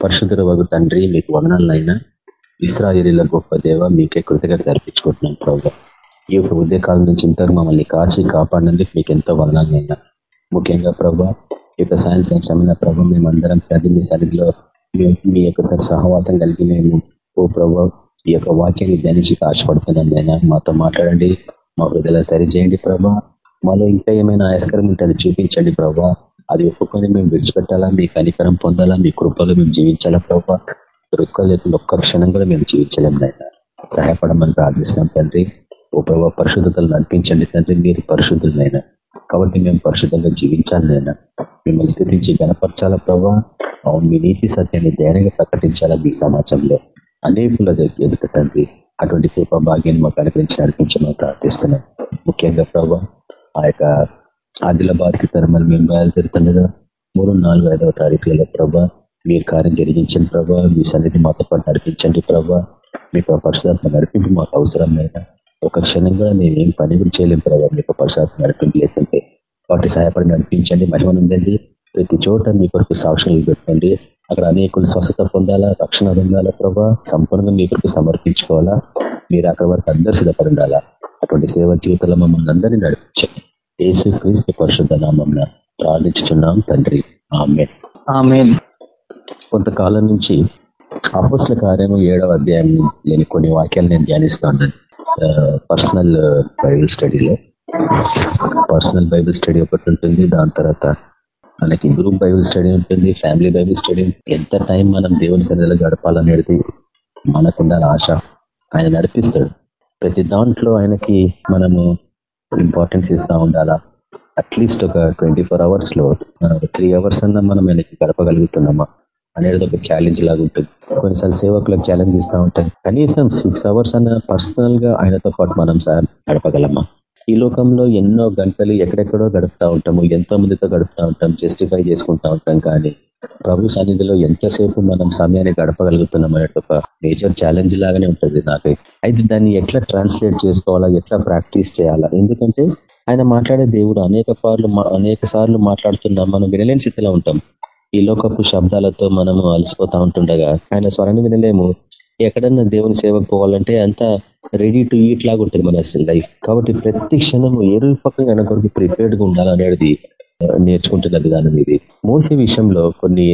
పరిశుద్ధుల వగు తండ్రి మీకు వదనాలైనా ఇస్రాయేలీల గొప్ప దేవ మీకే కృతజ్ఞత అర్పించుకుంటున్నాం ప్రభావ. ఈ యొక్క ఉదయకాలం నుంచి ఇంతకు మమ్మల్ని కాచి కాపాడినందుకు మీకు ఎంతో వదనాలైనా ముఖ్యంగా ప్రభా ఈ యొక్క సాయంత్రం సమయంలో ప్రభు మేమందరం ప్రతి మీ సరిధిలో మీ యొక్క సహవాసం కలిగి మేము ఓ ప్రభు ఈ యొక్క వాక్యాన్ని ధ్యానించి ఆశపడుతున్నాం నేను. మాతో మాట్లాడండి మా హృదయలో సరిచేయండి ప్రభా. మాలో ఇంకా ఏమైనా ఆయస్కరం ఉంటుంది చూపించండి ప్రభా. అది ఒప్పుకొని మేము విడిచిపెట్టాలా? మీ కనికరం పొందాలా? మీ కృపలో మేము జీవించాలా ప్రభా? లేకుండా ఒక్క క్షణం కూడా మేము జీవించలేం నాయన. సహాయపడమని ప్రార్థిస్తున్నాం తండ్రి. ఓ ప్రభావ పరిశుద్ధతలు నడిపించండి తండ్రి. మీరు పరిశుద్ధులైనా కాబట్టి మేము పరిశుద్ధంగా జీవించాలి నైనా మిమ్మల్ని స్థితించి గనపరచాలా ప్రభావ మీ నీతి సత్యాన్ని ధైర్యంగా ప్రకటించాలా మీ సమాజంలో? అనేకుల ఎదుట తండ్రి అటువంటి కృపా భాగ్యాన్ని మాకు అనిపించి నడిపించమని ప్రార్థిస్తున్నాం. ముఖ్యంగా ప్రభావ ఆ యొక్క ఆదిలాబాద్కి తరమల్ మేము బయలుదేరుతుండగా మూడు నాలుగు ఐదవ తారీఖులలో ప్రభా మీరు కార్యం జరిగించండి ప్రభా మీ సన్నిధి మాతో పాటు నడిపించండి ప్రభా మీకు పరిశుధాత్మ నడిపింపు మాకు అవసరం లేదా ఒక క్షణంగా మేము ఏం పని కూడా చేయలేం ప్రభావ మీకు పరిశుధాత్మ నడిపింపు లేకుంటే. వాటి సహాయపడి నడిపించండి మహిమనుందండి ప్రతి చోట మీ కొరకు సాక్షులు పెట్టండి అక్కడ అనేకులు స్వస్థత పొందాలా రక్షణ పొందాలా ప్రభా సంపూర్ణంగా మీ కొరకు సమర్పించుకోవాలా. మీరు అక్కడ వరకు అందరు సిద్ధపడి ఉండాలా. అటువంటి సేవ జీవితంలో మమ్మల్ని అందరినీ నడిపించండి. ఏసు క్రీస్తు పరిశుద్ధ నామం ప్రార్థించుతున్నాం తండ్రి. ఆమె కొంతకాలం నుంచి అపోస్ల కార్యము ఏడవ అధ్యాయం లేని కొన్ని వాక్యాలు నేను ధ్యానిస్తున్నాను. పర్సనల్ బైబిల్ స్టడీలో. పర్సనల్ బైబిల్ స్టడీ ఒకటి ఉంటుంది దాని తర్వాత మనకి గ్రూప్ బైబిల్ స్టడీ ఉంటుంది ఫ్యామిలీ బైబిల్ స్టడీ. ఎంత టైం మనం దేవుని సన్నిధిలో గడపాలనేది మనకుండా ఆశ. ఆయన నడిపిస్తాడు. ప్రతి దాంట్లో ఆయనకి మనము ఇంపార్టెన్స్ ఇస్తూ ఉండాలా? అట్లీస్ట్ ఒక ట్వంటీ ఫోర్ అవర్స్లో త్రీ అవర్స్ అన్నా మనం ఆయనకి గడపగలుగుతున్నామా? అనేది ఒక ఛాలెంజ్ లాగా ఉంటుంది. కొన్నిసార్లు సేవకులకు ఛాలెంజ్ ఇస్తూ ఉంటాయి. కనీసం సిక్స్ అవర్స్ అన్న పర్సనల్గా ఆయనతో పాటు మనం సార్ గడపగలమా? ఈ లోకంలో ఎన్నో గంటలు ఎక్కడెక్కడో గడుపుతూ ఉంటాము. ఎంతో మందితో గడుపుతూ ఉంటాం. జస్టిఫై చేసుకుంటా ఉంటాం. కానీ ప్రభు సన్నిధిలో ఎంతసేపు మనం సమయాన్ని గడపగలుగుతున్నాం అనే ఒక మేజర్ ఛాలెంజ్ లాగానే ఉంటుంది నాకు. అయితే దాన్ని ఎట్లా ట్రాన్స్లేట్ చేసుకోవాలా ఎట్లా ప్రాక్టీస్ చేయాలా? ఎందుకంటే ఆయన మాట్లాడే దేవుడు అనేక పార్లు అనేక సార్లు మాట్లాడుతున్నాం మనం వినలేని స్థితిలో ఉంటాం. ఈ లోకపు శబ్దాలతో మనము అలసిపోతా ఉంటుండగా ఆయన స్వరాన్ని వినలేము. ఎక్కడన్నా దేవుని సేవకు పోవాలంటే అంత రెడీ టు ఈట్ లాగా ఉంటుంది మన లైఫ్. కాబట్టి ప్రతి క్షణము ఏ రూపకంగా కొరకు ప్రిపేర్డ్గా ఉండాలనేది నేర్చుకుంటున్న విధానం ఇది. మోసే విషయంలో కొన్ని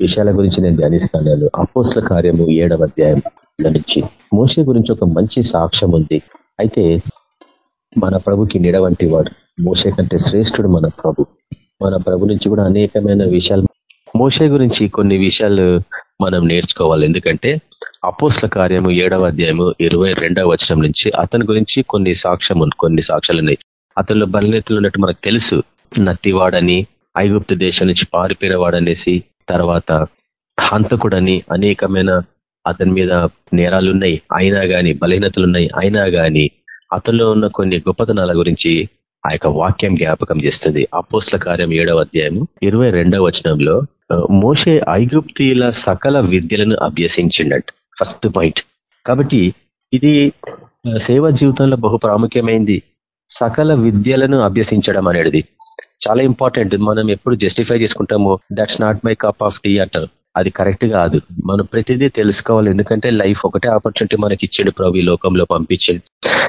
విషయాల గురించి నేను ధ్యానిస్తాను. అపోస్ల కార్యము ఏడవ అధ్యాయం నుంచి. మోసే గురించి ఒక మంచి సాక్ష్యం ఉంది. అయితే మన ప్రభుకి నిడవంటి వాడు. మోసే కంటే శ్రేష్ఠుడు మన ప్రభు. మన ప్రభు నుంచి కూడా అనేకమైన విషయాలు. మోసే గురించి కొన్ని విషయాలు మనం నేర్చుకోవాలి. ఎందుకంటే అపోస్ల కార్యము ఏడవ అధ్యాయము ఇరవై రెండవ వచనం నుంచి అతని గురించి కొన్ని సాక్ష్యం కొన్ని సాక్ష్యాలు ఉన్నాయి అతనిలో బలనేతలు ఉన్నట్టు మనకు తెలుసు. నత్తివాడని ఐగుప్తు దేశం నుంచి పారిపోయినవాడనేసి తర్వాత హంతకుడని అనేకమైన అతని మీద నేరాలు ఉన్నాయి అయినా కానీ బలహీనతలు ఉన్నాయి అయినా కానీ అతనిలో ఉన్న కొన్ని గొప్పతనాల గురించి ఆ యొక్క వాక్యం జ్ఞాపకం చేస్తుంది. అపోస్ల కార్యం ఏడవ అధ్యాయము ఇరవై రెండవ వచనంలో మోసే ఐగుప్తీల సకల విద్యలను అభ్యసించిండట్. First point. కాబట్టి ఇది సేవా జీవితంలో బహు ప్రాముఖ్యమైంది. సకల విద్యలను అభ్యసించడం అనేది. చాలా ఇంపార్టెంట్ మనం ఎప్పుడు జస్టిఫై చేసుకుంటామో that's not my cup of tea అంటారు. అది కరెక్ట్ కాదు. మనం ప్రతిదీ తెలుసుకోవాలి. ఎందుకంటే లైఫ్ ఒకటే ఆపర్చునిటీ మనకి ఇచ్చిండు ప్రభు ఈ లోకంలో పంపించాడు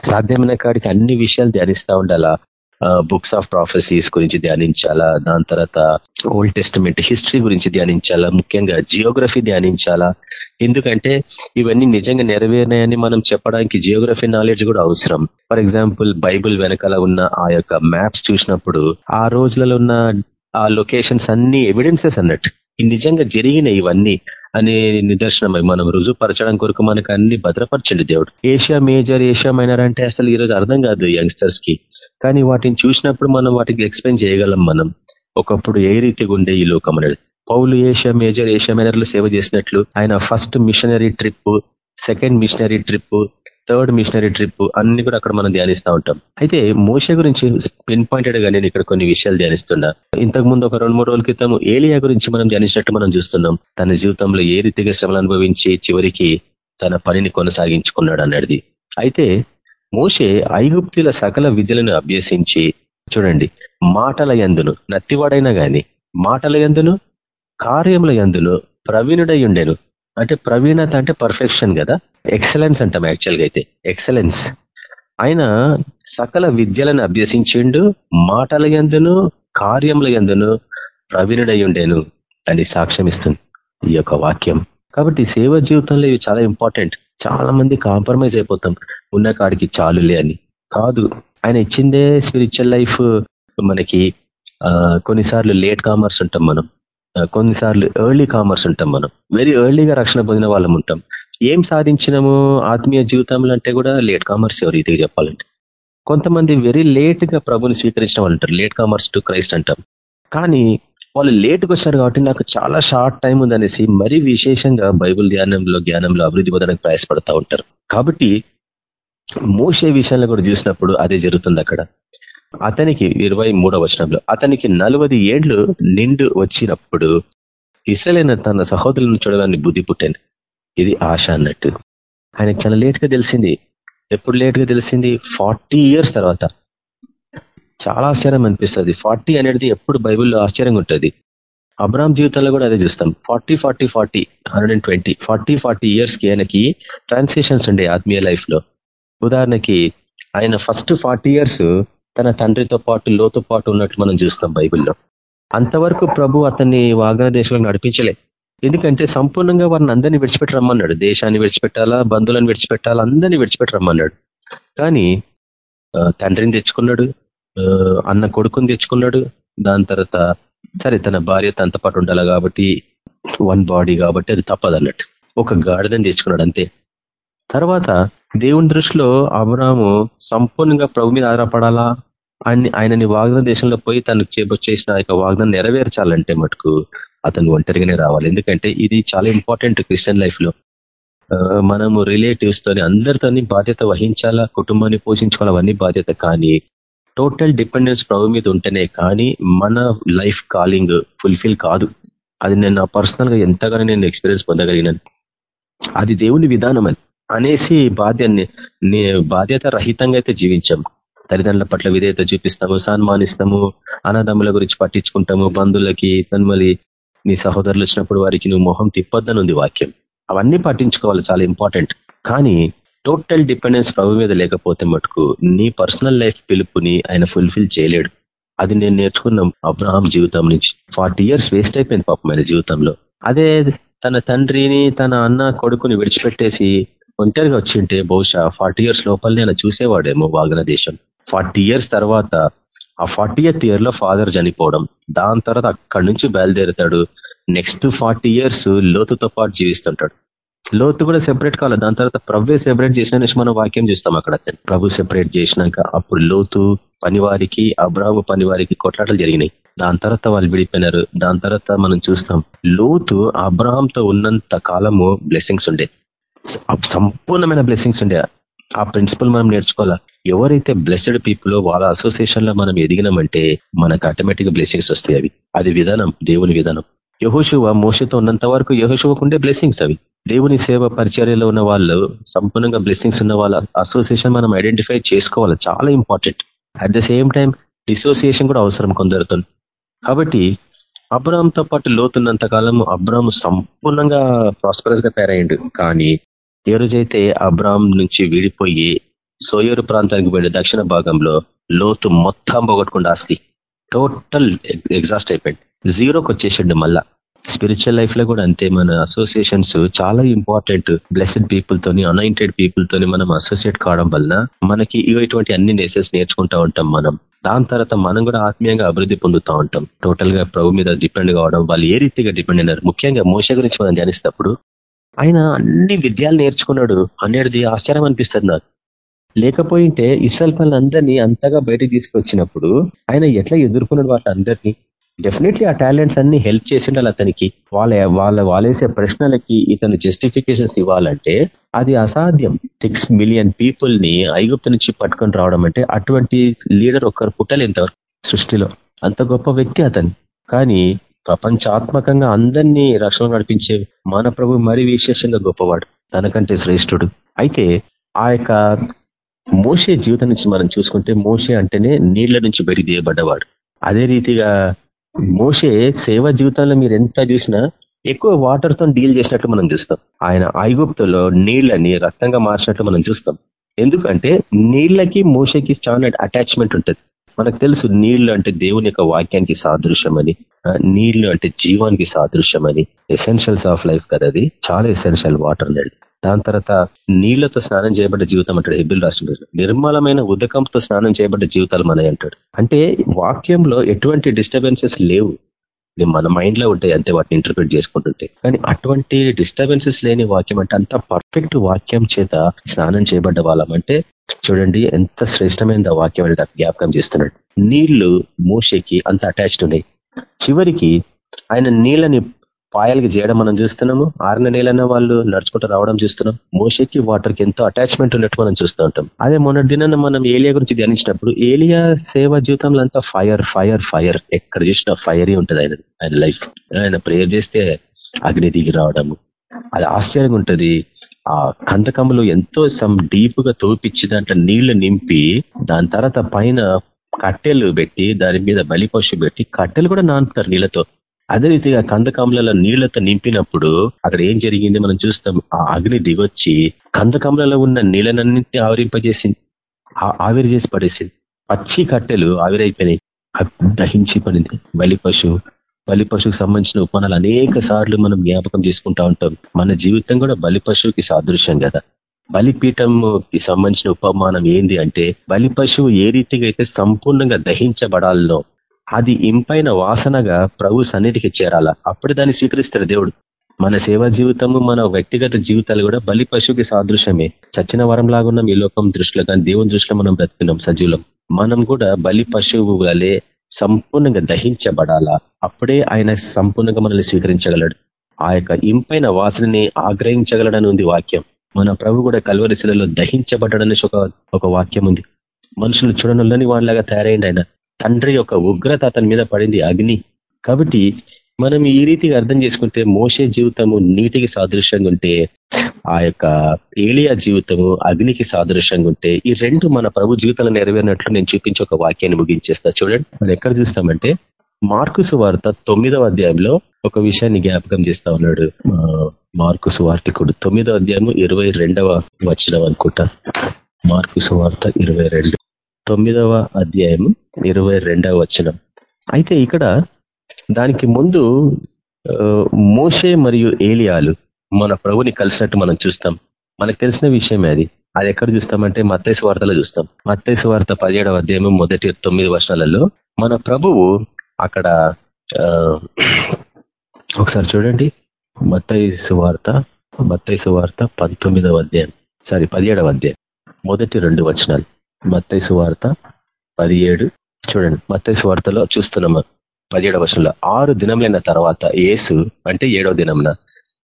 సాధ్యమైన కాడికి అన్ని విషయాలు ధ్యానిస్తూ ఉండాలా? బుక్స్ ఆఫ్ ప్రాఫెసీస్ గురించి ధ్యానించాలా? దాని తర్వాత ఓల్డ్ టెస్ట్మెంట్ హిస్టరీ గురించి ధ్యానించాలా? ముఖ్యంగా జియోగ్రఫీ ధ్యానించాలా? ఎందుకంటే ఇవన్నీ నిజంగా నెరవేరినాయని మనం చెప్పడానికి జియోగ్రఫీ నాలెడ్జ్ కూడా అవసరం. ఫర్ ఎగ్జాంపుల్ బైబుల్ వెనకాల ఉన్న ఆ యొక్క మ్యాప్స్ చూసినప్పుడు ఆ రోజులలో ఉన్న ఆ లొకేషన్స్ అన్ని ఎవిడెన్సెస్ అన్నట్టు. నిజంగా జరిగిన ఇవన్నీ అనే నిదర్శనమై మనం రుజుపరచడం కొరకు మనకు అన్ని భద్రపరచండి దేవుడు. ఏషియా మేజర్ ఏషియా మైనర్ అంటే అసలు ఈరోజు అర్థం కాదు యంగ్స్టర్స్కి కానీ వాటిని చూసినప్పుడు మనం వాటికి ఎక్స్ప్లెయిన్ చేయగలం మనం. ఒకప్పుడు ఏ రీతిగా ఉండే ఈ లోకం అనేది? పౌలు ఏషియా మేజర్ ఏషియా మైనర్లు సేవ చేసినట్లు ఆయన first missionary trip second missionary trip third missionary trip అన్ని కూడా అక్కడ మనం ధ్యానిస్తూ ఉంటాం. అయితే మోస గురించి పిన్ పాయింటెడ్గా నేను ఇక్కడ కొన్ని విషయాలు ధ్యానిస్తున్నా. ఇంతకు ముందు ఒక రెండు మూడు రోజుల క్రితం ఏలియా గురించి మనం ధ్యానించినట్టు మనం చూస్తున్నాం. తన జీవితంలో ఏ రీతిగా శ్రమలు అనుభవించి చివరికి తన పనిని కొనసాగించుకున్నాడు అన్నది. అయితే మోషే ఐగుప్తుల సకల విద్యలను అభ్యసించి చూడండి మాటల ఎందును నత్తివాడైనా గాని మాటల ఎందును కార్యముల ఎందును ప్రవీణుడై ఉండేను. అంటే ప్రవీణత అంటే పర్ఫెక్షన్ కదా? ఎక్సలెన్స్ అంటాం యాక్చువల్గా అయితే. ఎక్సలెన్స్ ఆయన సకల విద్యలను అభ్యసించిండు మాటల ఎందును కార్యముల ఎందును ప్రవీణుడై ఉండేను అని సాక్ష్యం ఇస్తుంది ఈ యొక్క వాక్యం. కాబట్టి సేవ జీవితంలో ఇవి చాలా ఇంపార్టెంట్ చాలా మంది కాంప్రమైజ్ అయిపోతాం. ఉన్న కాడికి చాలులే అని. కాదు ఆయన ఇచ్చిందే స్పిరిచువల్ లైఫ్ మనకి కొన్నిసార్లు లేట్ కామర్స్ ఉంటాం మనం. కొన్నిసార్లు ఎర్లీ కామర్స్ ఉంటాం మనం. వెరీ ఎర్లీగా రక్షణ పొందిన వాళ్ళం ఉంటాం. ఏం సాధించినము ఆత్మీయ జీవితంలో అంటే కూడా లేట్ కామర్స్ ఎవరు ఇది చెప్పాలంటే. కొంతమంది వెరీ లేట్గా ప్రభుని స్వీకరించిన వాళ్ళు అంటారు లేట్ కామర్స్ టు క్రైస్ట్ అంటాం. కానీ వాళ్ళు లేట్గా వచ్చారు కాబట్టి నాకు చాలా షార్ట్ టైం ఉందనేసి మరీ విశేషంగా బైబుల్ ధ్యానంలో జ్ఞానంలో అభివృద్ధి పొందడానికి ప్రయాసపడతా ఉంటారు. కాబట్టి మోసే విషయంలో కూడా చూసినప్పుడు అదే జరుగుతుంది అక్కడ. అతనికి ఇరవై మూడవ వచనంలో అతనికి నలభై ఏండ్లు నిండు వచ్చినప్పుడు ఇసలైన తన సహోదరులను చూడడానికి బుద్ధి పుట్టాను ఇది ఆశ అన్నట్టు. ఆయనకు చాలా లేట్గా తెలిసింది. ఎప్పుడు లేట్గా తెలిసింది? ఫార్టీ ఇయర్స్ తర్వాత. చాలా ఆశ్చర్యం అనిపిస్తుంది. ఫార్టీ అనేది ఎప్పుడు బైబిల్లో ఆశ్చర్యంగా ఉంటుంది. అబ్రామ్ జీవితంలో కూడా అదే చూస్తాం. Forty forty forty hundred and twenty. Forty forty ఇయర్స్కి ఆయనకి ట్రాన్సాక్షన్స్ ఉండే ఆత్మీయ లైఫ్లో ఉదాహరణకి ఆయన ఫస్ట్ ఫార్టీ ఇయర్స్ తన తండ్రితో పాటు లోతో పాటు ఉన్నట్లు మనం చూస్తాం బైబిల్లో. అంతవరకు ప్రభు అతన్ని వాగ్న దేశంలో నడిపించలే. ఎందుకంటే సంపూర్ణంగా వారిని అందరినీ విడిచిపెట్టి రమ్మన్నాడు. దేశాన్ని విడిచిపెట్టాలా బంధువులను విడిచిపెట్టాలా అందరినీ విడిచిపెట్టి రమ్మన్నాడు. కానీ తండ్రిని తెచ్చుకున్నాడు అన్న కొడుకుని తెచ్చుకున్నాడు. దాని తర్వాత సరే తన భార్య తనతో పాటు ఉండాలి కాబట్టి వన్ బాడీ కాబట్టి అది తప్పదు అన్నట్టు ఒక గాడిదని తెచ్చుకున్నాడు అంతే. తర్వాత దేవుని దృష్టిలో అబ్రాము సంపూర్ణంగా ప్రభు మీద ఆధారపడాలా? అని ఆయనని వాగ్దాన దేశంలో పోయి తనకు చేసిన యొక్క వాగ్దానం నెరవేర్చాలంటే మటుకు అతను ఒంటరిగానే రావాలి. ఎందుకంటే ఇది చాలా ఇంపార్టెంట్ క్రిస్టియన్ లైఫ్లో. మనము రిలేటివ్స్ తోని అందరితోని బాధ్యత వహించాలా? కుటుంబాన్ని పోషించుకోవాలి? అవన్నీ బాధ్యత కానీ టోటల్ డిపెండెన్స్ ప్రభు మీద ఉంటేనే కానీ మన లైఫ్ కాలింగ్ ఫుల్ఫిల్ కాదు. అది నేను పర్సనల్గా ఎంతగానో నేను ఎక్స్పీరియన్స్ పొందగలిగినాను. అది దేవుని విధానం అని అనేసి బాధ్యని బాధ్యత రహితంగా అయితే జీవించాం. తల్లిదండ్రుల పట్ల విధేయత చూపిస్తాము సన్మానిస్తాము అనాథముల గురించి పట్టించుకుంటాము బంధువులకి తన్మలి నీ సహోదరులు వచ్చినప్పుడు వారికి నువ్వు మొహం తిప్పొద్దని ఉంది వాక్యం. అవన్నీ పట్టించుకోవాలి చాలా ఇంపార్టెంట్. కానీ టోటల్ డిపెండెన్స్ ప్రభు మీద లేకపోతే మటుకు నీ పర్సనల్ లైఫ్ పిలుపుని ఆయన ఫుల్ఫిల్ చేయలేడు. అది నేను నేర్చుకున్నాం అబ్రహాం జీవితం నుంచి. ఫార్టీ ఇయర్స్ వేస్ట్ అయిపోయింది పాపం ఆయన జీవితంలో. అదే తన తండ్రిని తన అన్న కొడుకుని విడిచిపెట్టేసి ఒంటరిగా వచ్చింటే బహుశా ఫార్టీ ఇయర్స్ లోపల నేను చూసేవాడేమో వాగ్న దేశం. ఫార్టీ ఇయర్స్ తర్వాత ఆ ఫార్టీ ఎయిత్ ఇయర్లో ఫాదర్ చనిపోవడం దాని తర్వాత అక్కడి నుంచి బయలుదేరుతాడు. నెక్స్ట్ ఫార్టీ ఇయర్స్ లోతుతో పాటు జీవిస్తుంటాడు. లోతు కూడా సెపరేట్ కావాలి దాని తర్వాత ప్రభు సెపరేట్ చేసిన మనం వాక్యం చూస్తాం అక్కడ. ప్రభు సెపరేట్ చేసినాక అప్పుడు లోతు పనివారికి అబ్రాహ్మ పనివారికి కొట్లాటలు జరిగినాయి. దాని తర్వాత వాళ్ళు విడిపోయినారు. దాని తర్వాత మనం చూస్తాం లోతు అబ్రాహంతో ఉన్నంత కాలము బ్లెస్సింగ్స్ ఉండే. సంపూర్ణమైన బ్లెస్సింగ్స్ ఉండే. ఆ ప్రిన్సిపల్ మనం నేర్చుకోవాలా? ఎవరైతే బ్లెస్డ్ పీపుల్ వాళ్ళ అసోసియేషన్లో మనం ఎదిగినామంటే మనకు ఆటోమేటిక్ బ్లెస్సింగ్స్ వస్తాయి అవి. అది విధానం దేవుని విధానం. యహోశువ మోసతో ఉన్నంత వరకు యహోశువకుండే బ్లెస్సింగ్స్ అవి. దేవుని సేవ పరిచర్యలో ఉన్న వాళ్ళు సంపూర్ణంగా బ్లెస్సింగ్స్ ఉన్న వాళ్ళ అసోసియేషన్ మనం ఐడెంటిఫై చేసుకోవాలి. చాలా important at the same time dissociation కూడా అవసరం కొందరితో. కాబట్టి అబ్రామ్తో పాటు లోతున్నంత కాలం అబ్రామ్ సంపూర్ణంగా ప్రాస్పరస్గా తయారయ్యండు. కానీ ఏ రోజైతే అబ్రామ్ నుంచి విడిపోయి సోయూరు ప్రాంతానికి పోయిన దక్షిణ భాగంలో లోతు మొత్తం పోగొట్టుకుండా ఆస్తి. టోటల్ ఎగ్జాస్ట్ అయిపోయింది. జీరోకి వచ్చేసిండు మళ్ళా. స్పిరిచువల్ లైఫ్లో కూడా అంతే మన అసోసియేషన్స్ చాలా ఇంపార్టెంట్ బ్లెస్డ్ పీపుల్ తోని అనాయింటెడ్ పీపుల్ తోని మనం అసోసియేట్ కావడం వలన మనకి ఇటువంటి అన్ని నేసెస్ నేర్చుకుంటా ఉంటాం మనం. దాని తర్వాత మనం కూడా ఆత్మీయంగా అభివృద్ధి పొందుతూ ఉంటాం. టోటల్గా ప్రభు మీద డిపెండ్ కావడం వాళ్ళు ఏ రీతిగా డిపెండ్ అయినారు? ముఖ్యంగా మోస గురించి మనం ధ్యానిస్తున్నప్పుడు ఆయన అన్ని విద్యాలు నేర్చుకున్నాడు. అనేది ఆశ్చర్యం అనిపిస్తుంది నాకు. లేకపోయింటే ఇస్రాయల్ పనులందరినీ అంతగా బయటకు తీసుకొచ్చినప్పుడు ఆయన ఎట్లా ఎదుర్కొన్నాడు వాళ్ళందరినీ? డెఫినెట్లీ ఆ టాలెంట్స్ అన్ని హెల్ప్ చేసిండాలి అతనికి. వాళ్ళ వాళ్ళ వాళ్ళేసే ప్రశ్నలకి ఇతను జస్టిఫికేషన్స్ ఇవ్వాలంటే అది అసాధ్యం. సిక్స్ మిలియన్ పీపుల్ని ఐగుప్తు నుంచి పట్టుకొని రావడం అంటే అటువంటి లీడర్ ఒక్కరు పుట్టలేంతవరకు సృష్టిలో. అంత గొప్ప వ్యక్తి అతను. కానీ ప్రపంచాత్మకంగా అందరినీ రక్షణ నడిపించే మన ప్రభు మరి విశేషంగా గొప్పవాడు. తనకంటే శ్రేష్ఠుడు. అయితే ఆ యొక్క మోసే జీవితం నుంచి మనం చూసుకుంటే మోసే అంటేనే నీళ్ళ నుంచి బయట తీయబడ్డవాడు అదే రీతిగా మోసే సేవా జీవితంలో మీరు ఎంత చూసినా ఎక్కువ వాటర్తో డీల్ చేసినట్లు మనం చూస్తాం. ఆయన ఐగుప్తులో నీళ్ళని రక్తంగా మార్చినట్లు మనం చూస్తాం. ఎందుకంటే నీళ్ళకి మోసకి చాలా అటాచ్మెంట్ ఉంటుంది. మనకు తెలుసు నీళ్ళు అంటే దేవుని యొక్క వాక్యానికి సాదృశ్యమని నీళ్ళు అంటే జీవానికి సాదృశ్యమని ఎసెన్షియల్స్ ఆఫ్ లైఫ్ కదా అది? చాలా ఎసెన్షియల్ వాటర్ అనేది దాని తర్వాత నీళ్ళతో స్నానం చేయబడ్డ జీవితం అంటాడు హిబిల్ రాష్ట్రం నిర్మలమైన ఉదకంతో స్నానం చేయబడ్డ జీవితాలు మనవి అంటాడు. అంటే వాక్యంలో ఎటువంటి డిస్టర్బెన్సెస్ లేవు. మన మైండ్లో ఉంటాయి అంతే వాటిని ఇంటర్ప్రిట్ చేసుకుంటుంటే. కానీ అటువంటి డిస్టర్బెన్సెస్ లేని వాక్యం అంటే అంత పర్ఫెక్ట్ వాక్యం చేత స్నానం చేయబడ్డ వాళ్ళం అంటే చూడండి ఎంత శ్రేష్టమైన వాక్యం అనేది జ్ఞాపకం చేస్తున్నాడు. నీళ్ళు మూషకి అంత అటాచ్డ్ ఉన్నాయి. చివరికి ఆయన నీళ్ళని పాయలకి చేయడం మనం చూస్తున్నాము. ఆరిన నీళ్ళన్న వాళ్ళు నడుచుకుంటూ రావడం చూస్తున్నాం. మోషకి వాటర్కి ఎంతో అటాచ్మెంట్ ఉన్నట్టు మనం చూస్తూ ఉంటాం. అదే మొన్నటి దినాన్ని మనం ఏలియా గురించి ధ్యానించినప్పుడు ఏలియా సేవ జీవితంలో అంతా ఫైర్ ఫైర్ ఫైర్ ఎక్కడ చూసినా ఫైర్ ఉంటుంది ఆయన ఆయన లైఫ్ ఆయన ప్రేయర్ చేస్తే అగ్ని దిగి రావడము. అది ఆశ్చర్యంగా ఉంటది. ఆ కందకములు ఎంతో సమ్ డీప్గా తోపిచ్చి దాంట్లో నీళ్ళు నింపి దాని తర్వాత పైన కట్టెలు పెట్టి దాని మీద బలిపశు పెట్టి కట్టెలు కూడా నానుతారు నీళ్ళతో. అదే రీతిగా కందకములలో నీళ్ళతో నింపినప్పుడు అక్కడ ఏం జరిగింది మనం చూస్తాం. ఆ అగ్ని దిగొచ్చి కందకములలో ఉన్న నీళ్ళనన్నింటినీ ఆవిరింపజేసింది. ఆవిరి చేసి పడేసింది. పచ్చి కట్టెలు ఆవిరైపోయినాయి. దహించి పడింది బలి పశువు బలి పశువుకి సంబంధించిన ఉపమానాలు అనేక సార్లు మనం జ్ఞాపకం చేసుకుంటా ఉంటాం. మన జీవితం కూడా బలి పశువుకి సాదృశ్యం కదా. బలిపీఠంకి సంబంధించిన ఉపమానం ఏంది అంటే బలి పశువు ఏ రీతిగా అయితే సంపూర్ణంగా దహించబడాలనో అది ఇంపైన వాసనగా ప్రభు సన్నిధికి చేరాలా? అప్పుడు దాన్ని స్వీకరిస్తాడు దేవుడు. మన సేవా జీవితము మన వ్యక్తిగత జీవితాలు కూడా బలి పశువుకి సాదృశ్యమే. చచ్చిన వరం లాగున్నాం ఈ లోకం దృష్టిలో కానీ దేవుని దృష్టిలో మనం బ్రతుకున్నాం సజీవులం. మనం కూడా బలి పశువు వలే సంపూర్ణంగా దహించబడాలా? అప్పుడే ఆయన సంపూర్ణంగా మనల్ని స్వీకరించగలడు. ఆ యొక్క ఇంపైన వాసనని ఆగ్రహించగలడని ఉంది వాక్యం. మన ప్రభు కూడా కల్వరిశిలలో దహించబడ్డాడని ఒక ఒక వాక్యం ఉంది. మనుషులు చూడనులని వాళ్ళలాగా తయారైంది ఆయన. తండ్రి యొక్క ఉగ్రత అతని మీద పడింది అగ్ని. కాబట్టి మనం ఈ రీతిగా అర్థం చేసుకుంటే మోసే జీవితము నీటికి సాదృశ్యంగా ఉంటే ఆ యొక్క ఏలియా జీవితము అగ్నికి సాదృశ్యంగా ఉంటే ఈ రెండు మన ప్రభు జీవితంలో నెరవేరినట్లు నేను చూపించి ఒక వాక్యాన్ని ముగించేస్తా. చూడండి మనం ఎక్కడ చూస్తామంటే మార్కుసు వార్త తొమ్మిదవ అధ్యాయంలో ఒక విషయాన్ని జ్ఞాపకం చేస్తా ఉన్నాడు మార్కుసు వార్తికుడు. తొమ్మిదవ అధ్యాయము ఇరవై రెండవ వచనం అనుకుంటా. మార్కుసు వార్త ఇరవై రెండు. తొమ్మిదవ అధ్యాయము ఇరవై రెండవ వచనం. అయితే ఇక్కడ దానికి ముందు మోషే మరియు ఏలియాలు మన ప్రభుని కలిసినట్టు మనం చూస్తాం. మనకు తెలిసిన విషయమే అది. అది ఎక్కడ చూస్తామంటే మత్తైసు వార్తలో చూస్తాం. మత్తైసు వార్త పదిహేడవ అధ్యాయం మొదటి తొమ్మిది వర్షాలలో మన ప్రభువు అక్కడ ఒకసారి చూడండి. మత్తైసు వార్త మత్తైసు వార్త పంతొమ్మిదవ అధ్యాయం. సారీ పదిహేడవ అధ్యాయం. మొదటి రెండు వచనాలు. మత్తైసు వార్త పదిహేడు. చూడండి మత్తైసు వార్తలో చూస్తున్నాం పదిహేడవ వర్షంలో ఆరు దినములైన తర్వాత ఏసు అంటే ఏడవ దినంన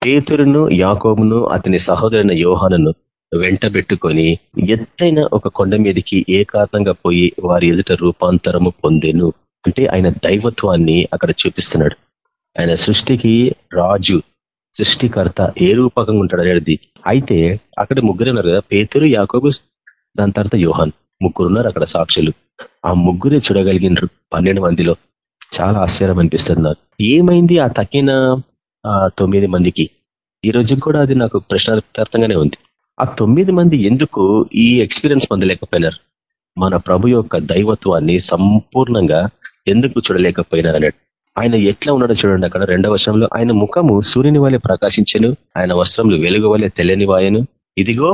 పేతురును యాకోబును అతని సహోదరుని యోహానును వెంటబెట్టుకొని ఎత్తైన ఒక కొండ మీదకి ఏ కారణంగా పోయి వారి ఎదుట రూపాంతరము పొందెను? అంటే ఆయన దైవత్వాన్ని అక్కడ చూపిస్తున్నాడు. ఆయన సృష్టికి రాజు సృష్టికర్త ఏ రూపకంగా ఉంటాడు అనేది. అయితే అక్కడ ముగ్గురు ఉన్నారు కదా పేతురు యాకోబు దాని తర్వాత యోహాన్. ముగ్గురున్నారు అక్కడ సాక్షులు. ఆ ముగ్గురే చూడగలిగినారు పన్నెండు మందిలో. చాలా ఆశ్చర్యం అనిపిస్తుంది నాకు. ఏమైంది ఆ తక్కిన తొమ్మిది మందికి? ఈ రోజు కూడా అది నాకు ప్రశ్నార్థంగానే ఉంది. ఆ తొమ్మిది మంది ఎందుకు ఈ ఎక్స్పీరియన్స్ పొందలేకపోయినారు? మన ప్రభు యొక్క దైవత్వాన్ని సంపూర్ణంగా ఎందుకు చూడలేకపోయినారు అన్నట్టు ఆయన ఎట్లా ఉన్నాడో చూడండి అక్కడ రెండవ వర్షంలో ఆయన ముఖము సూర్యుని వల్లే ప్రకాశించను ఆయన వస్త్రములు వెలుగు వల్లే తెల్లని వాయను. ఇదిగో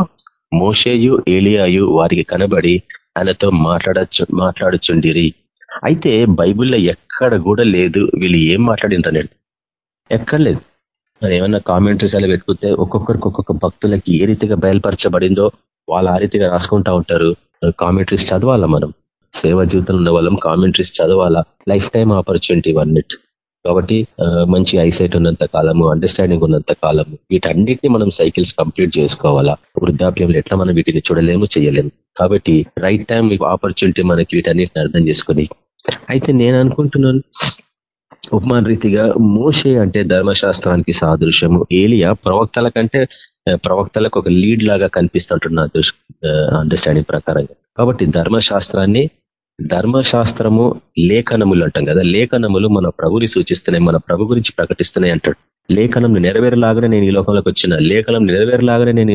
మోషేయు ఏలియాయు వారికి కనబడి ఆయనతో మాట్లాడచ్చు మాట్లాడుచుండిరి. అయితే బైబిల్లో ఎక్కడ కూడా లేదు. వీళ్ళు ఏం మాట్లాడింటారు ఎక్కడ లేదు. మరి ఏమన్నా కామెంటరీస్ అలా పెట్టుకుంటే ఒక్కొక్కరికి ఒక్కొక్క భక్తులకి ఏ రీతిగా బయలుపరచబడిందో వాళ్ళు ఆ రీతిగా రాసుకుంటా ఉంటారు. కామెంటరీస్ చదవాలా మనం? సేవా జీవితంలో ఉన్న వాళ్ళం కామెంటరీస్ చదవాలా? లైఫ్ టైం ఆపర్చునిటీ వన్నిట్ కాబట్టి మంచి ఐసైట్ ఉన్నంత కాలము అండర్స్టాండింగ్ ఉన్నంత కాలము వీటన్నిటిని మనం సైకిల్స్ కంప్లీట్ చేసుకోవాలా? వృద్ధాప్యంలో ఎట్లా మనం వీటిని చూడలేము చేయలేము కాబట్టి రైట్ టైం ఆపర్చునిటీ మనకి వీటన్నిటిని అర్థం చేసుకొని అయితే నేను అనుకుంటున్నాను ఉపమాన రీతిగా మోషే అంటే ధర్మశాస్త్రానికి సాదృశ్యము. ఏలియా ప్రవక్తల కంటే ప్రవక్తలకు ఒక లీడ్ లాగా కనిపిస్తుంటున్న అండర్స్టాండింగ్ ప్రకారంగా కాబట్టి ధర్మశాస్త్రాన్ని ధర్మశాస్త్రము లేఖనములు అంటాం కదా లేఖనములు మన ప్రభుని సూచిస్తున్నాయి మన ప్రభు గురించి ప్రకటిస్తున్నాయి అంటాడు. లేఖనం నెరవేరలాగానే నేను ఈ లోకంలోకి వచ్చిన లేఖనం నెరవేరలాగానే నేను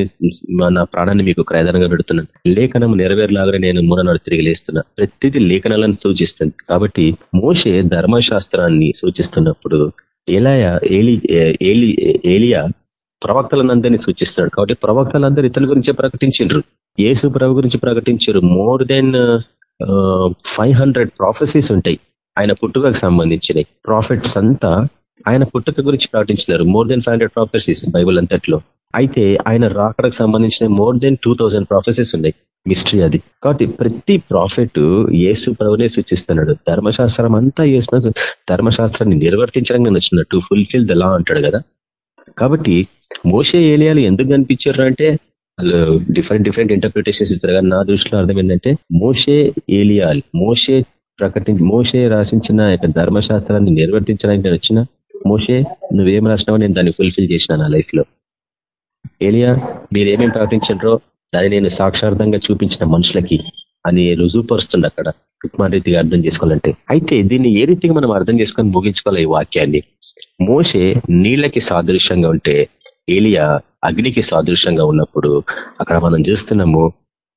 నా ప్రాణాన్ని మీకు క్రయదనంగా పెడుతున్నాను. లేఖనం నెరవేరలాగానే నేను మూడనాడు తిరిగి లేస్తున్నా. ప్రతిదీ లేఖనాలను సూచిస్తుంది. కాబట్టి మోసే ధర్మశాస్త్రాన్ని సూచిస్తున్నప్పుడు ఏలాయ ఏలి ఏలి ఏలియా ప్రవక్తలందరినీ సూచిస్తున్నాడు. కాబట్టి ప్రవక్తలందరూ ఇతరుల గురించే ప్రకటించారు యేసు ప్రభు గురించి ప్రకటించారు. More than five hundred prophecies ఉంటాయి. ఆయన పుట్టుకకు సంబంధించినవి ప్రాఫిట్స్ అంతా ఆయన పుట్టుక గురించి ప్రకటించినారు more than five hundred prophecies Bible అంతట్లో. అయితే ఆయన రాకడకు సంబంధించిన more than two thousand prophecies ఉన్నాయి. మిస్టరీ అది. కాబట్టి ప్రతి ప్రాఫిట్ ఏసు ప్రభునే సూచిస్తున్నాడు. ధర్మశాస్త్రం అంతా ఏసు ధర్మశాస్త్రాన్ని నిర్వర్తించడానికి నేను వచ్చినట్టు. ఫుల్ఫిల్ ద లా అంటాడు కదా. కాబట్టి మోసే ఏలియాలు ఎందుకు కనిపించారు అంటే వాళ్ళు డిఫరెంట్ డిఫరెంట్ ఇంటర్ప్రిటేషన్స్ ఇస్తారు. కానీ నా దృష్టిలో అర్థం ఏంటంటే మోసే ఏలియాలు మోసే ప్రకటించి మోసే రాసించిన యొక్క ధర్మశాస్త్రాన్ని నిర్వర్తించడానికి నేను వచ్చిన మోషే నువ్వేం రాసినావో నేను దాన్ని ఫుల్ఫిల్ చేసిన నా లైఫ్లో. ఏలియా మీరేమేమి ప్రకటించారో దాన్ని నేను సాక్షార్థంగా చూపించిన మనుషులకి అని రుజువుపరుస్తుంది అక్కడ. ఉప్మా రీతిగా అర్థం చేసుకోవాలంటే. అయితే దీన్ని ఏ రీతిగా మనం అర్థం చేసుకొని ముగించుకోవాలి ఈ వాక్యాన్ని? మోసే నీళ్ళకి సాదృశ్యంగా ఉంటే ఏలియా అగ్నికి సాదృశ్యంగా ఉన్నప్పుడు అక్కడ మనం చూస్తున్నాము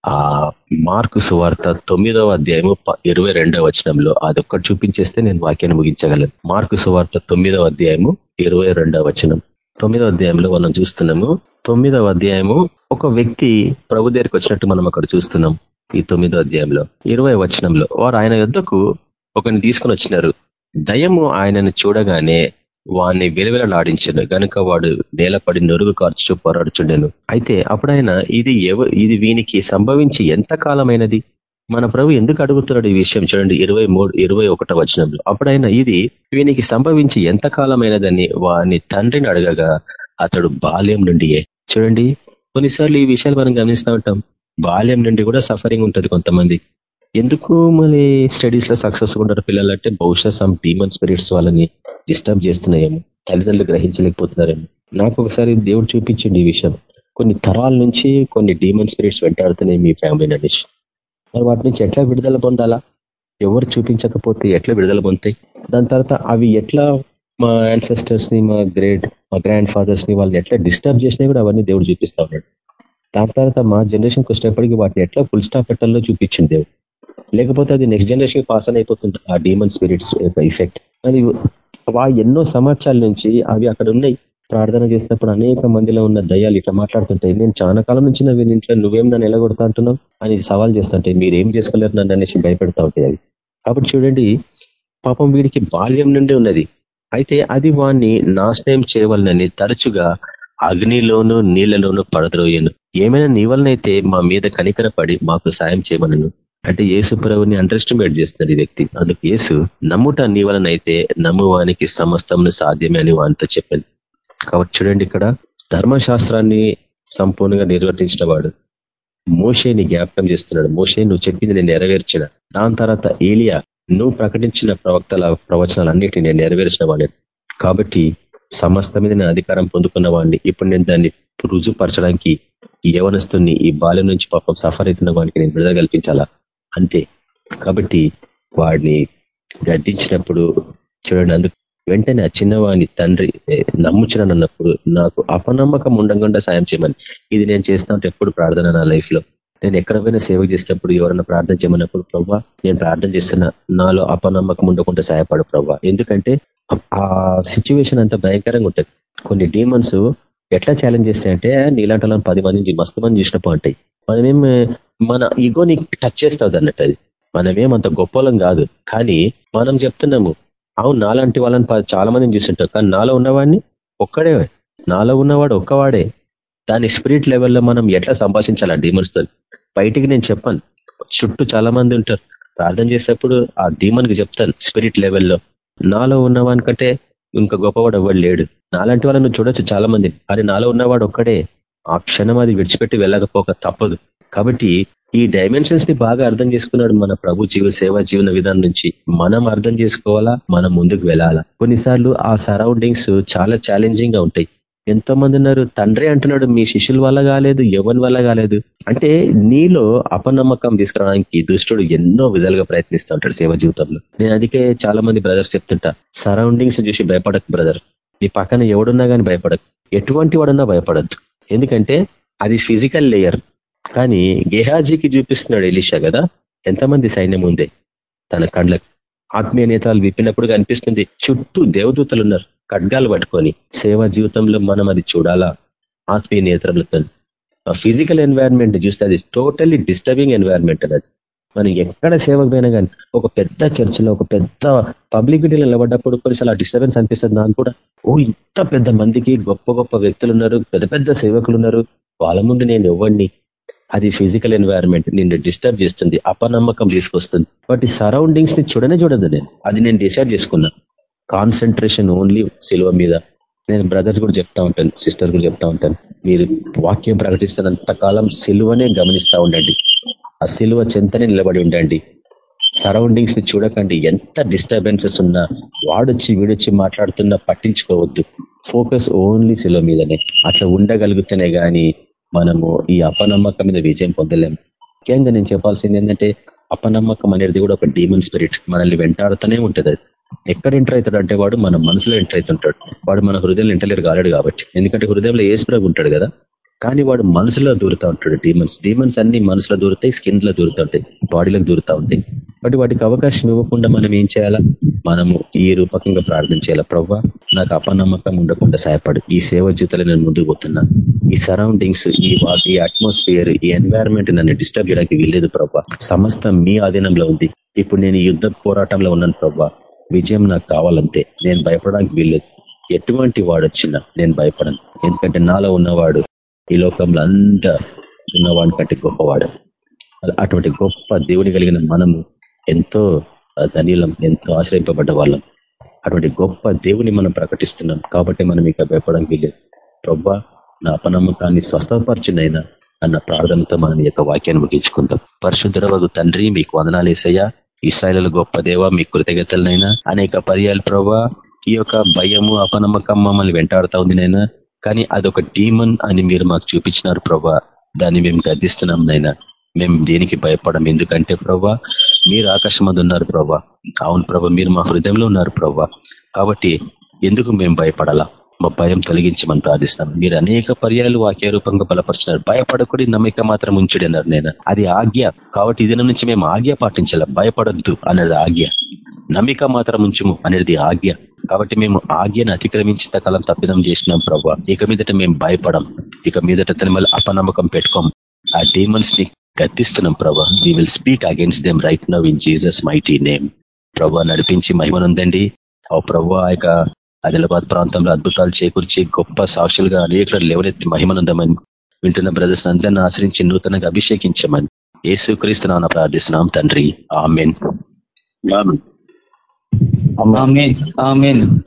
ఆ మార్కు సువార్త తొమ్మిదవ అధ్యాయము ఇరవై రెండవ వచనంలో అదొక్కటి చూపించేస్తే నేను వాక్యాన్ని ముగించగలను. మార్కు సువార్త తొమ్మిదవ అధ్యాయము ఇరవై రెండవ వచనం. తొమ్మిదవ అధ్యాయంలో మనం చూస్తున్నాము తొమ్మిదవ అధ్యాయము ఒక వ్యక్తి ప్రభు దగ్గరికి వచ్చినట్టు మనం అక్కడ చూస్తున్నాం ఈ తొమ్మిదో అధ్యాయంలో. ఇరవై వచనంలో వారు ఆయన యుద్ధకు ఒకరిని తీసుకొని వచ్చినారు. దయము ఆయనను చూడగానే వాడిని వెలువెలలాడించను. గనుక వాడు నేలపడి నొరుగు కార్చు పోరాడుచుండెను. అయితే అప్పుడైనా ఇది ఎవ ఇది వీనికి సంభవించి ఎంత కాలమైనది? మన ప్రభు ఎందుకు అడుగుతున్నాడు ఈ విషయం చూడండి. ఇరవై మూడు ఇరవై ఒకటో వచనంలో. అప్పుడైనా ఇది వీనికి సంభవించి ఎంత కాలమైనదని వాని తండ్రిని అడగగా అతడు బాల్యం నుండియే. చూడండి కొన్నిసార్లు ఈ విషయాలు మనం గమనిస్తూ ఉంటాం. బాల్యం నుండి కూడా సఫరింగ్ ఉంటుంది కొంతమంది. ఎందుకు మళ్ళీ స్టడీస్లో సక్సెస్ ఉంటారు పిల్లలు అంటే బహుశా సమ్ డీమన్ స్పిరిట్స్ వాళ్ళని డిస్టర్బ్ చేస్తున్నాయేమో తల్లిదండ్రులు గ్రహించలేకపోతున్నారేమో. నాకు ఒకసారి దేవుడు చూపించండి ఈ విషయం. కొన్ని తరాల నుంచి కొన్ని డీమన్ స్పిరిట్స్ వెంటాడుతున్నాయి మీ ఫ్యామిలీ నడిష్ మరి వాటి నుంచి ఎట్లా విడుదల పొందాలా? ఎవరు చూపించకపోతే ఎట్లా విడుదల పొందుతాయి? దాని తర్వాత అవి ఎట్లా మా యాన్సెస్టర్స్ని మా గ్రేట్ మా గ్రాండ్ ఫాదర్స్ని వాళ్ళని ఎట్లా డిస్టర్బ్ చేసినా కూడా అవన్నీ దేవుడు చూపిస్తా ఉన్నాడు. దాని తర్వాత మా జనరేషన్కి వచ్చేప్పటికి వాటిని ఎట్లా ఫుల్ స్టాప్ పెట్టాలో చూపించింది దేవుడు. లేకపోతే అది నెక్స్ట్ జనరేషన్ పాస్ అయిపోతుంది. ఆ డీమన్ స్పిరిట్స్ ఎఫెక్ట్ ఇఫెక్ట్ అది ఎన్నో సంవత్సరాల నుంచి అవి అక్కడ ఉన్నాయి. ప్రార్థన చేసినప్పుడు అనేక మందిలో ఉన్న దయ్యాలు ఇట్లా మాట్లాడుతుంటాయి నేను చాలా కాలం నుంచి నవ్వు ఇంట్లో నువ్వేం నన్ను ఎలాగొడతా అంటున్నావు? అని సవాల్ చేస్తుంటే మీరు ఏం చేసుకోలేరు నన్ను? అనేసి భయపెడతా ఉంటాయి అది. కాబట్టి చూడండి పాపం వీడికి బాల్యం నుండి ఉన్నది. అయితే అది వాణ్ణి నాశనం చేయవలనని తరచుగా అగ్నిలోను నీళ్ళలోను పడద్రోయను. ఏమైనా నీ వలనైతే మా మీద కనికరపడి మాకు సాయం చేయమనను. అంటే ఏసు ప్రభుని అండర్స్టిమేట్ చేస్తున్నాడు ఈ వ్యక్తి. అందుకు ఏసు నమ్ముట నీ వలనైతే నమ్మువానికి సమస్తం సాధ్యమే అని వానితో చెప్పింది కాబట్టి చూడండి ఇక్కడ ధర్మశాస్త్రాన్ని సంపూర్ణంగా నిర్వర్తించిన వాడు మోషేని జ్ఞాపకం చేస్తున్నాడు. మోషే నువ్వు చెప్పింది నేను నెరవేర్చిన. దాని తర్వాత ఏలియా నువ్వు ప్రకటించిన ప్రవక్తల ప్రవచనాలన్నిటిని నేను నెరవేర్చిన వాడిని. కాబట్టి సమస్త మీద నేను అధికారం పొందుకున్న వాడిని. ఇప్పుడు నేను దాన్ని రుజుపరచడానికి ఈ యవనస్తుని ఈ బాల్యం నుంచి పాపం సఫర్ అవుతున్న వాడికి నేను విడుదల కల్పించాలా? అంతే. కాబట్టి వాడిని గద్దించినప్పుడు చూడండి అందుకు వెంటనే ఆ చిన్నవాడిని తండ్రి నమ్ముచునన్నప్పుడు నాకు అపనమ్మకం ఉండకుండా సాయం చేయమని. ఇది నేను చేస్తా ఉంటే ఎప్పుడు ప్రార్థన నా లైఫ్లో నేను ఎక్కడ పోయినా సేవ చేసేటప్పుడు ఎవరైనా ప్రార్థన చేయమన్నప్పుడు ప్రవ్వా నేను ప్రార్థన చేస్తున్నా నాలో అపనమ్మకం ఉండకుండా సహాయపడు ప్రవ్వా. ఎందుకంటే ఆ సిచ్యువేషన్ అంత భయంకరంగా ఉంటుంది. కొన్ని డీమన్స్ ఎట్లా ఛాలెంజ్ చేస్తాయంటే నీలాంటి వాళ్ళని పది మంది మస్తు మంది చూసినప్పుడు అంటాయి. మనమేం మన ఈగోని టచ్ చేస్తుంది అన్నట్టు అది. మనమేం అంత గొప్పలం కాదు. కానీ మనం చెప్తున్నాము అవును నాలాంటి వాళ్ళని చాలా మందిని చూస్తుంటారు కానీ నాలో ఉన్నవాడిని ఒక్కడే. నాలో ఉన్నవాడు ఒక్కవాడే. దాని స్పిరిట్ లెవెల్లో మనం ఎట్లా సంభాషించాలి ఆ డీమన్స్తో బయటికి నేను చెప్పాను. చుట్టూ చాలా మంది ఉంటారు. ప్రార్థన చేసేప్పుడు ఆ డీమన్కి చెప్తాను స్పిరిట్ లెవెల్లో నాలో ఉన్నవానికంటే ఇంకా గొప్పవాడు ఎవడు లేడు. నాలాంటి వాళ్ళని చూడొచ్చు చాలా మంది కానీ నాలో ఉన్నవాడు ఒక్కడే. ఆ క్షణం అది విడిచిపెట్టి వెళ్ళకపోక తప్పదు. కాబట్టి ఈ డైమెన్షన్స్ని బాగా అర్థం చేసుకున్నాడు మన ప్రభు జీవ సేవ జీవన విధానం నుంచి. మనం అర్థం చేసుకోవాలా? మనం ముందుకు వెళ్ళాలా? కొన్నిసార్లు ఆ సరౌండింగ్స్ చాలా ఛాలెంజింగ్గా ఉంటాయి. ఎంతో మంది ఉన్నారు తండ్రి అంటున్నాడు మీ శిష్యుల వల్ల కాలేదు ఎవరి వల్ల కాలేదు? అంటే నీలో అపనమ్మకం తీసుకురావడానికి దుష్టుడు ఎన్నో విధాలుగా ప్రయత్నిస్తూ ఉంటాడు సేవ జీవితంలో. నేను అందుకే చాలా మంది బ్రదర్స్ చెప్తుంటా సరౌండింగ్స్ చూసి భయపడక బ్రదర్ నీ పక్కన ఎవడున్నా కానీ భయపడకు. ఎటువంటి వాడున్నా భయపడద్దు. ఎందుకంటే అది ఫిజికల్ లేయర్ కానీ గేహాజీకి చూపిస్తున్నాడు ఎలిషా కదా? ఎంతమంది సైన్యం ఉందే? తన కండ్లకు ఆత్మీయ నేతలు విప్పినప్పుడు కనిపిస్తుంది. చుట్టూ దేవదూతలు ఉన్నారు. ఖడ్గాలు పట్టుకొని సేవా జీవితంలో మనం అది చూడాలా? ఆత్మీయ నేత్రములతో ఫిజికల్ ఎన్వైర్న్మెంట్ చూస్తే అది టోటల్లీ డిస్టర్బింగ్ ఎన్వైర్న్మెంట్ అది. మనం ఎక్కడ సేవకు పోయినా కానీ ఒక పెద్ద చర్చిలో ఒక పెద్ద పబ్లిక్ మీటింగ్లో నిలబడ్డప్పుడు కొన్నిసార్లు ఆ డిస్టర్బెన్స్ అనిపిస్తుంది నాకు కూడా. ఓ ఇంత పెద్ద మందికి గొప్ప గొప్ప వ్యక్తులు ఉన్నారు. పెద్ద పెద్ద సేవకులు ఉన్నారు. వాళ్ళ ముందు నేను ఎవరిని అది ఫిజికల్ ఎన్వైరన్మెంట్ నిన్ను డిస్టర్బ్ చేస్తుంది అపనమ్మకం తీసుకొస్తుంది. బట్ సరౌండింగ్స్ని చూడనే చూడదు నేను. అది నేను డిసైడ్ చేసుకున్నాను. కాన్సన్ట్రేషన్ ఓన్లీ సిల్వ మీద. నేను బ్రదర్స్ కూడా చెప్తా ఉంటాను సిస్టర్ కూడా చెప్తా ఉంటాను. మీరు వాక్యం ప్రకటిస్తున్నంత కాలం సిలువనే గమనిస్తూ ఉండండి. ఆ సిలువ చెంతనే నిలబడి ఉండండి. సరౌండింగ్స్ని చూడకండి. ఎంత డిస్టర్బెన్సెస్ ఉన్నా వాడొచ్చి వీడొచ్చి మాట్లాడుతున్నా పట్టించుకోవద్దు. ఫోకస్ ఓన్లీ సిలువ మీదనే. అట్లా ఉండగలిగితేనే కానీ మనము ఈ అపనమ్మకం మీద విజయం పొందలేము. ముఖ్యంగా నేను చెప్పాల్సింది ఏంటంటే అపనమ్మకం అనేది కూడా ఒక డీమన్ స్పిరిట్ మనల్ని వెంటాడుతూనే ఉంటుంది. ఎక్కడ ఎంటర్ అవుతాడు అంటే వాడు మన మనసులో ఎంటర్ అవుతుంటాడు. వాడు మన హృదయంలో ఎంటలేరు కాలేడు కాబట్టి. ఎందుకంటే హృదయంలో ఏసుప్రభు ఉంటాడు కదా. కానీ వాడు మనసులో దూరుతూ ఉంటాడు డీమన్స్ డీమన్స్ అన్ని మనసులో దూరుతాయి స్కిన్లో దూరుతూ ఉంటాయి బాడీలకు దూరుతూ ఉంటాయి. బట్ వాటికి అవకాశం ఇవ్వకుండా మనం ఏం చేయాలా? మనము ఈ రూపకంగా ప్రార్థన చేయాలా? ప్రవ్వ నాకు అపనమ్మకం ఉండకుండా సహాయపడు. ఈ సేవ జీవితంలో నేను ముందుకు పోతున్నా. ఈ సరౌండింగ్స్ ఈ ఈ అట్మాస్ఫియర్ ఈ ఎన్వైరన్మెంట్ నన్ను డిస్టర్బ్ చేయడానికి వీల్లేదు ప్రభా సమస్తం మీ ఆధీనంలో ఉంది. ఇప్పుడు నేను యుద్ధ పోరాటంలో ఉన్నాను ప్రభా విజయం నాకు కావాలంతే. నేను భయపడడానికి వీల్లేదు. ఎటువంటి వాడు వచ్చినా నేను భయపడను. ఎందుకంటే నాలో ఉన్నవాడు ఈ లోకంలో అంతా ఉన్నవాడి కంటే గొప్పవాడు. అటువంటి గొప్ప దేవుని కలిగిన మనము ఎంతో ధనీలం ఎంతో ఆశ్రయింపబడ్డ వాళ్ళం. అటువంటి గొప్ప దేవుని మనం ప్రకటిస్తున్నాం. కాబట్టి మనం ఇక భయపడానికి లేదు ప్రభా నా అపనమ్మకాన్ని స్వస్థపరిచినైనా అన్న ప్రార్థనతో మనం యొక్క వాక్యాన్ని ముగించుకుందాం. పరిశుద్ధుడవగు తండ్రి మీకు వదనాలేసయ్యా ఇస్రాయల గొప్ప దేవ మీ కృతజ్ఞతలనైనా అనేక పర్యాలు ప్రభా. ఈ యొక్క భయము అపనమ్మకం మమ్మల్ని వెంటాడుతా ఉంది నైనా కానీ అదొక డీమన్ అని మీరు మాకు చూపించినారు ప్రభా. దాన్ని మేము గద్దిస్తున్నాం నైనా మేము దేనికి భయపడం? ఎందుకంటే ప్రభా మీరు ఆకాశం ఉన్నారు ప్రభా. అవును ప్రభా మీరు మా హృదయంలో ఉన్నారు ప్రభా. కాబట్టి ఎందుకు మేము భయపడాలా? మా భయం తొలగించమని ప్రార్థిస్తున్నాం. మీరు అనేక పర్యాలు వాక్య రూపంగా బలపరుచున్నారు భయపడకూడి నమ్మిక మాత్రం ఉంచుడి అన్నారు నేను. అది ఆజ్ఞ. కాబట్టి ఇది నుంచి మేము ఆజ్ఞ పాటించాల? భయపడద్దు అన్నది ఆజ్ఞ. నమ్మిక మాత్రం ఉంచుము అనేది ఆజ్ఞ. కాబట్టి మేము ఆజ్ఞను అతిక్రమించిన కాలం తప్పిదం చేసినాం ప్రభావ ఇక మీదట మేము భయపడం. ఇక మీదట తన అపనమ్మకం పెట్టుకోం. ఆ డీమన్స్ని గద్దిస్తున్నాం ప్రభా. We will speak against them right now in Jesus mighty name ప్రభా నడిపించి మహిమనుందండి. ఓ ప్రభు ఆ యొక్క ఆదిలాబాద్ ప్రాంతంలో అద్భుతాలు చేకూర్చి గొప్ప సాక్షులుగా అనేక లేవనెత్తి మహిమనుందమని వింటున్న బ్రదర్స్ అందరిని ఆశ్రయించి నూతనంగా అభిషేకించమని ఏసుక్రీస్తున్నాం ప్రార్థిస్తున్నాం తండ్రి. ఆమెన్. ఆమెన్.